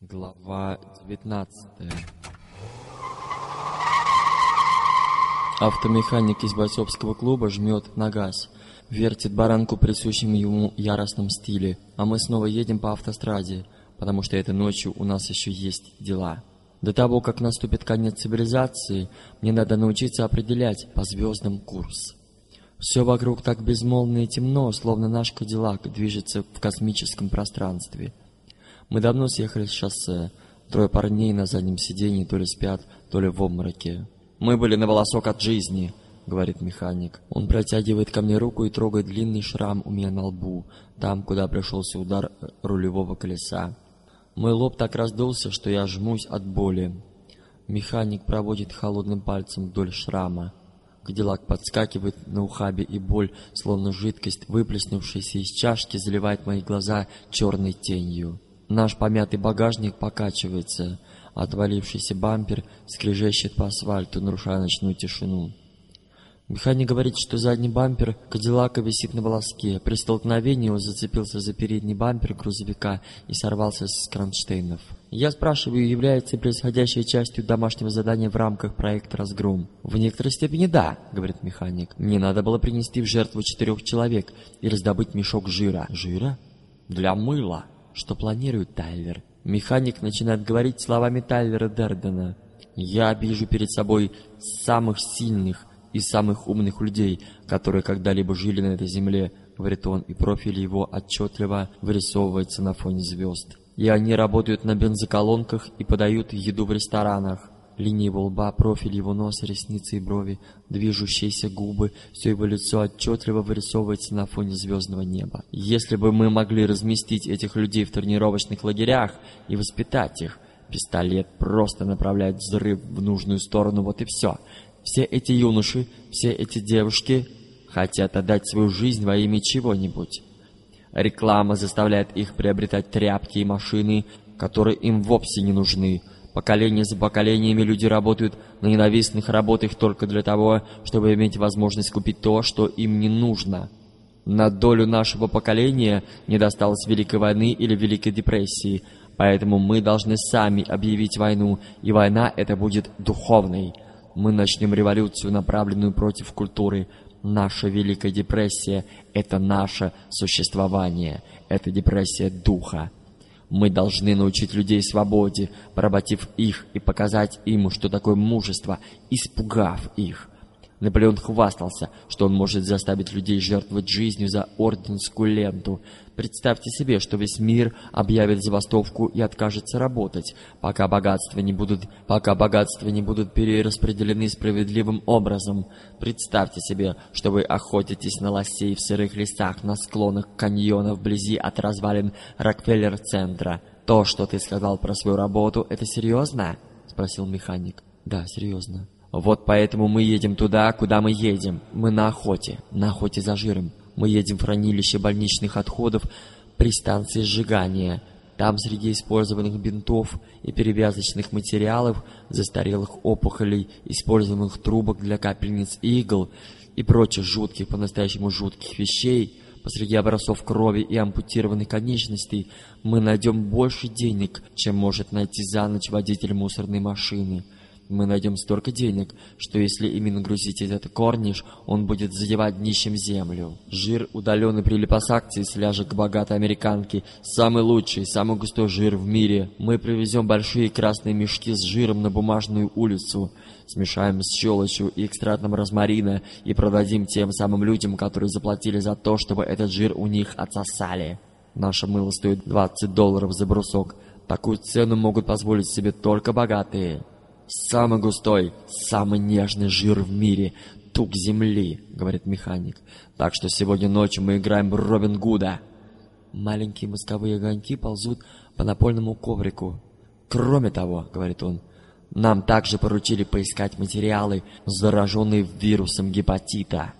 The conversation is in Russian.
Глава 19 Автомеханик из бойцовского клуба жмет на газ, вертит баранку присущим ему яростном стиле, а мы снова едем по автостраде, потому что этой ночью у нас еще есть дела. До того, как наступит конец цивилизации, мне надо научиться определять по звездам курс. Все вокруг так безмолвно и темно, словно наш Кадиллак движется в космическом пространстве – мы давно съехали с шоссе. Трое парней на заднем сиденье то ли спят, то ли в обмороке. «Мы были на волосок от жизни», — говорит механик. Он протягивает ко мне руку и трогает длинный шрам у меня на лбу, там, куда пришелся удар рулевого колеса. Мой лоб так раздулся, что я жмусь от боли. Механик проводит холодным пальцем вдоль шрама. Кадиллак подскакивает на ухабе, и боль, словно жидкость, выплеснувшаяся из чашки, заливает мои глаза черной тенью. Наш помятый багажник покачивается, отвалившийся бампер скрежещет по асфальту, нарушая ночную тишину. Механик говорит, что задний бампер Кадиллака висит на волоске. При столкновении он зацепился за передний бампер грузовика и сорвался с кронштейнов. Я спрашиваю, является ли происходящее частью домашнего задания в рамках проекта «Разгром». «В некоторой степени да», — говорит механик. «Мне надо было принести в жертву четырех человек и раздобыть мешок жира». «Жира?» «Для мыла» что планирует Тайлер. Механик начинает говорить словами Тайлера Дердена. «Я вижу перед собой самых сильных и самых умных людей, которые когда-либо жили на этой земле», — говорит он, и профиль его отчетливо вырисовывается на фоне звезд. «И они работают на бензоколонках и подают еду в ресторанах. Линии его лба, профиль его носа, ресницы и брови, движущиеся губы, все его лицо отчетливо вырисовывается на фоне звездного неба. Если бы мы могли разместить этих людей в тренировочных лагерях и воспитать их, пистолет просто направляет взрыв в нужную сторону, вот и все. Все эти юноши, все эти девушки хотят отдать свою жизнь во имя чего-нибудь. Реклама заставляет их приобретать тряпки и машины, которые им вовсе не нужны, Поколение за поколениями люди работают на ненавистных работах только для того, чтобы иметь возможность купить то, что им не нужно. На долю нашего поколения не досталось Великой войны или Великой депрессии, поэтому мы должны сами объявить войну, и война эта будет духовной. Мы начнем революцию, направленную против культуры. Наша Великая депрессия – это наше существование, это депрессия духа. Мы должны научить людей свободе, поработив их и показать им, что такое мужество, испугав их. Наполеон хвастался, что он может заставить людей жертвовать жизнью за орденскую ленту. Представьте себе, что весь мир объявит забастовку и откажется работать, пока богатства не будут, пока богатства не будут перераспределены справедливым образом. Представьте себе, что вы охотитесь на лосей в сырых лесах на склонах каньонов вблизи от развалин Рокфеллер-центра. То, что ты сказал про свою работу, это серьезно? Спросил механик. Да, серьезно. Вот поэтому мы едем туда, куда мы едем. Мы на охоте, на охоте за жиром. Мы едем в хранилище больничных отходов при станции сжигания. Там среди использованных бинтов и перевязочных материалов, застарелых опухолей, использованных трубок для капельниц игл и прочих жутких, по-настоящему жутких вещей, посреди образцов крови и ампутированных конечностей, мы найдем больше денег, чем может найти за ночь водитель мусорной машины. Мы найдем столько денег, что если именно грузить этот корниш, он будет задевать днищем землю. Жир, удаленный при липосакции с ляжек богатой американки, самый лучший, самый густой жир в мире. Мы привезем большие красные мешки с жиром на бумажную улицу, смешаем с щелочью и экстратом розмарина и продадим тем самым людям, которые заплатили за то, чтобы этот жир у них отсосали. Наше мыло стоит 20 долларов за брусок. Такую цену могут позволить себе только богатые. Самый густой, самый нежный жир в мире, тук земли, говорит механик. Так что сегодня ночью мы играем Робин Гуда. Маленькие мозговые огоньки ползут по напольному коврику. Кроме того, говорит он, нам также поручили поискать материалы, зараженные вирусом гепатита.